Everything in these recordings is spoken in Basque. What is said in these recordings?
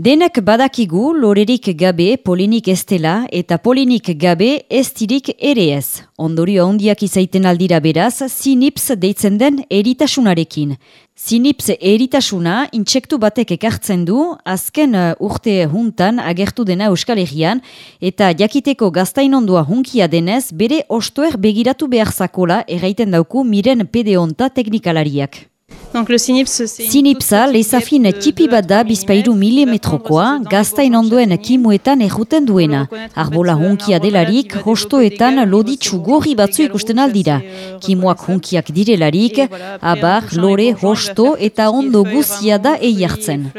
Denak badakigu lorerik gabe polinik ez dela eta polinik gabe ez dirik ere ez. Ondorio handiak izaiten aldira beraz, sinips deitzen den eritasunarekin. Sinips eritasuna intsektu batek ekartzen du, azken uh, urte juntan agertu dena Euskal Herrian, eta jakiteko gaztainondua hunkia denez, bere ostoer begiratu behar zakola erraiten dauku miren pedeonta teknikalariak. Le Sinipsa lezafin tipi bat da bizpairu milimetrokoa, gaztain ondoen kimuetan erruten duena. Arbola hunkia delarik, hostoetan loditsu gorri batzu ikusten aldira. Kimuak hunkiak direlarik, abar, lore, hosto eta ondo guzia da eiartzen.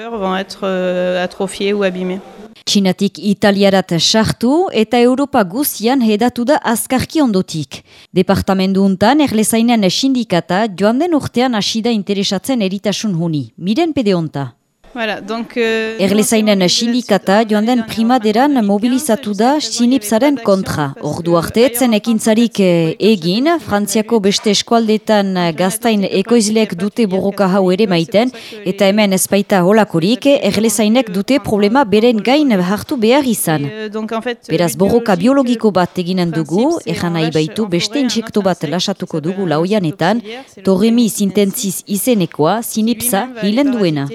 Txinatik italiarat sartu eta Europa guzian hedatu da azkarki ondotik. Departamendu untan erlezainan sindikata joan den urtean hasi da interesatzen eritasun huni. Miren pede onta. Voilà, donc euh, Erlezainen sindikata joan den primaderan mobilizatu da sinipsaren kontra. Ordu arte etzen ekintzarik eh, egin, Frantziako beste eskualdetan gaztain ekoizleek dute borroka hau ere maiten, eta hemen ezpaita holakorik, erlezainek dute problema beren gain hartu behar izan. euh, fait Beraz, borroka biologiko bat eginen dugu, ejan nahi baitu beste insekto bat lasatuko dugu lauianetan, torremi sintentziz izenekoa, sinipsa, hilen duena.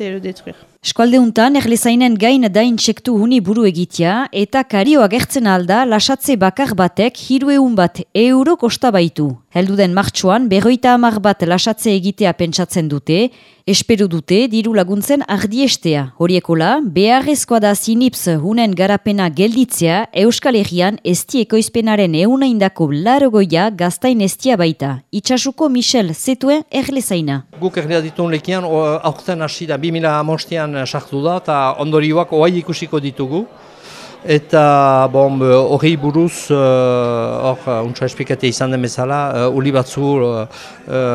Le synipse et le détruire. Eskualdeuntan erlezainen gain da intsektu huni buru egitea eta kario agertzen alda lasatze bakar batek hirueun bat euro kosta baitu. Helduden martxoan berroita hamar bat lasatze egitea pentsatzen dute, espero dute diru laguntzen ardiestea. Horiekola, beharrezkoa da sinips hunen garapena gelditzea Euskal Herrian esti ekoizpenaren eunaindako larogoia gaztain estia baita. Itxasuko Michel Zetuen erlezaina. Guk erdia ditun lekian, aurten hasi da, 2008an sartu da, eta ondorioak oai ikusiko ditugu. Eta, bon, be, hori buruz, eh, hor, uh, untsa esplikatea izan den bezala, uh, uli batzu uh,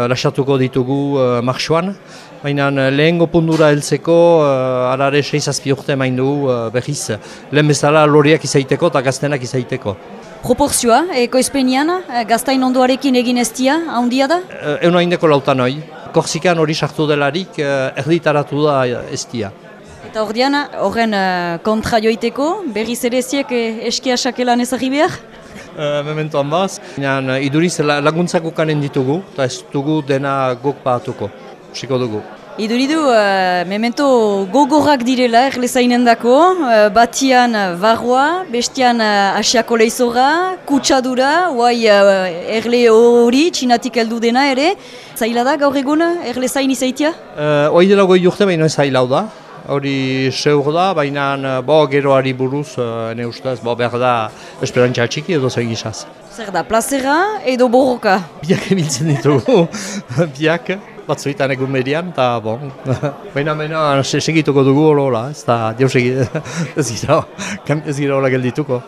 lasatuko ditugu uh, marxuan. Baina lehengo pundura heltzeko, uh, arare 6 urte main dugu uh, berriz, lehen bezala loriak izaiteko eta gaztenak izaiteko. Proporzioa, ekoizpenian, gaztain ondoarekin egin estia, handia da? Uh, Euna indeko lautan hoi. Korsikan hori sartu delarik, uh, erditaratu da estia. Eta ordean, horren eh, kontra joiteko, berriz ere ziek eh, eskia sakelan ezagri behar? Uh, mementoan baz. Iduriz la- laguntzak ukanen ditugu, eta ez dugu dena guk bahatuko. Siko dugu. Iduridu, uh, memento gogorrak direla erlezainen dako, uh, batian barroa, bestian uh, asiako leizora, kutsadura, guai uh, erle hori, txinatik heldu dena ere. Zaila da gaur egun erlezain izaitia? Uh, Hoi dela goi urte baina ez hailau da. Hori seur da, baina bo geroari buruz, uh, ne ustez, bo behar da esperantza txiki edo zein gizaz. Zer da, plazera edo borroka? Biak ebiltzen ditugu, biak, batzuetan egun median, eta bon. baina baina se- segituko dugu hori, ez da, dios ez gira, ez gira hola geldituko.